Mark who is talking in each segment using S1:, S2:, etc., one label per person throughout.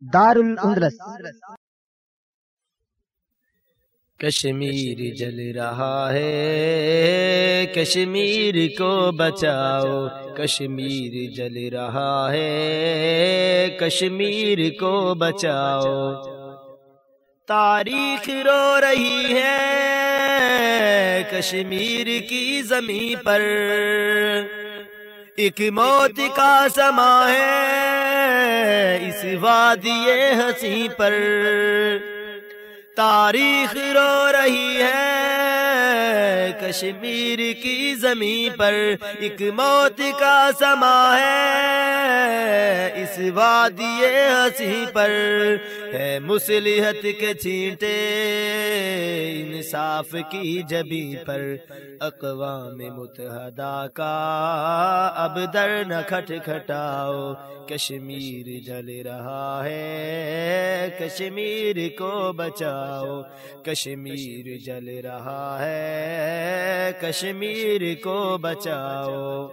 S1: دار الاندلس
S2: کشمیر جل رہا ہے، کشمیر کو بچاؤ، کشمیر جل رہا ہے، کشمیر کو بچاؤ۔ تاریخ رو رہی ہے، کشمیر کی زمین پر۔ ایک موت کا سما ہے وادی ہنسی پر۔ تاریخ رو رہی ہے کشمیر کی زمین پر۔ ایک موت کا سما ہے اس وادی ہنسی پر۔ ہے مسلحت کے چھینٹے، انصاف کی جبی پر اقوام متحدہ کا اب در نہ کھٹ کھٹاؤ۔ کشمیر جل رہا ہے، کشمیر کو بچاؤ۔ کشمیر جل رہا ہے، کشمیر کو بچاؤ۔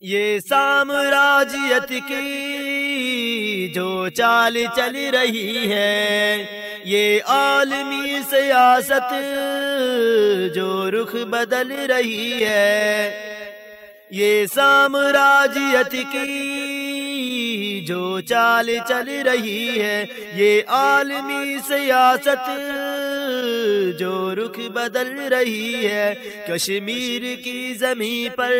S2: یہ سامراجیت کی جو چال چل رہی ہے، یہ عالمی سیاست جو رخ بدل رہی ہے۔ یہ سامراجیت کی جو چال چل رہی ہے، یہ عالمی سیاست جو رخ بدل رہی ہے۔ کشمیر کی زمین پر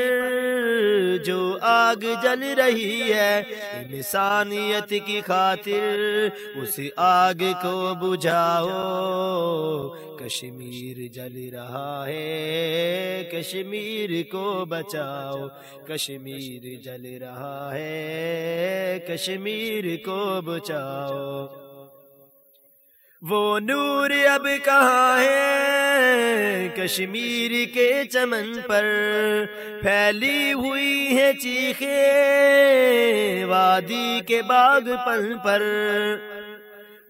S2: جو آگ جل رہی ہے، انسانیت کی خاطر اس آگ کو بجھاؤ۔ کشمیر جل رہا ہے، کشمیر کو بچاؤ۔ کشمیر جل رہا ہے، کشمیر کو بچاؤ۔ وہ نور اب کہاں ہے؟ کشمیر کے چمن پر پھیلی ہوئی ہے چیخے وادی کے باغ پن پر۔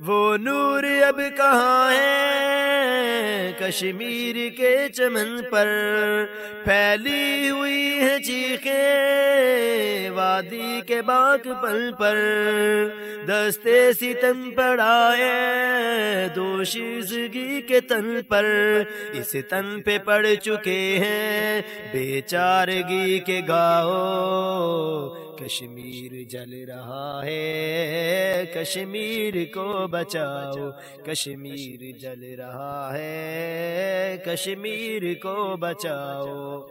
S2: وہ نور اب کہاں ہے؟ کشمیر کے چمن پر پھیلی ہوئی ہے چیخے وادی کے باغ پل پر دستے ستم پڑا ہے دوشیزگی کے تن پر۔ اس تن پہ پڑ چکے ہیں بیچارگی کے گاؤ کشمیر جل رہا ہے، کشمیر کو بچاؤ۔ کشمیر جل رہا ہے، کشمیر کو بچاؤ۔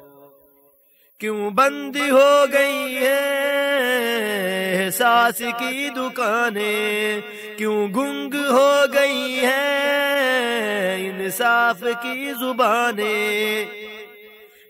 S2: کیوں بند ہو گئی ہے ساس کی دکانیں؟ کیوں گنگ ہو گئی ہے انصاف کی زبانیں؟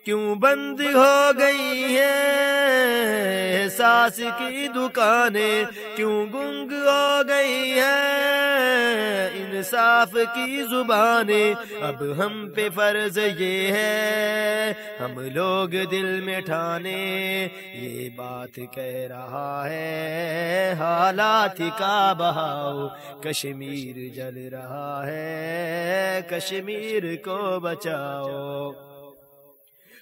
S2: کیوں بند ہو گئی ہے ساس کی دکانیں؟ کیوں گنگ ہو گئی ہے انصاف کی زبانیں؟ اب ہم پہ فرض یہ ہے ہم لوگ دل میں ٹھانے، یہ بات کہہ رہا ہے حالات کا بہاؤ۔ کشمیر جل رہا ہے، کشمیر کو بچاؤ۔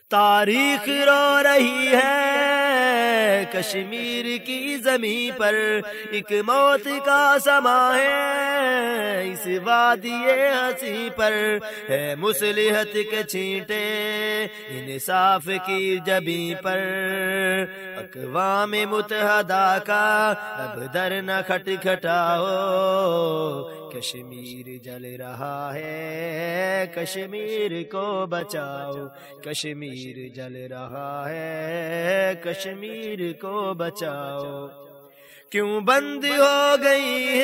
S2: تاریخ رو رہی ہے۔ کشمیر کی زمین پر ایک موت کا سما ہے۔ وادی ہنسی پر۔ ہے مسلحت کے چھینٹے انصاف کی جبی پر۔ اقوام متحدہ کا اب در نہ کھٹ کھٹاؤ۔ کشمیر جل رہا ہے، کشمیر کو بچاؤ۔ کشمیر کشمیر جل رہا ہے، کشمیر کو بچاؤ۔ کیوں بند ہو گئی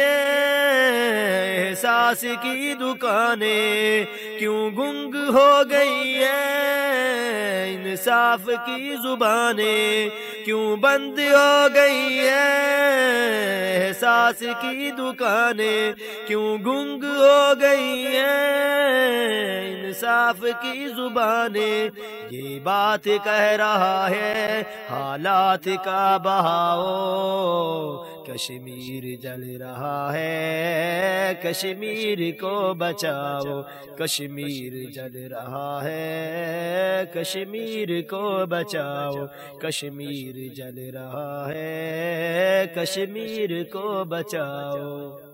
S2: ہے ساس کی دکانیں کیوں گنگ ہو گئی ہے؟ انصاف کی زبانیں کیوں بند ہو گئی ہے؟ ساس کی دکانیں کیوں گنگ ہو گئی ہے؟ انصاف کی زبانیں یہ بات کہہ رہا ہے، حالات کا بہاؤ کشمیر جل رہا ہے، کشمیر کو بچاؤ۔ کشمیر جل رہا ہے، کشمیر کو بچاؤ۔ کشمیر جل رہا ہے، کشمیر کو بچاؤ۔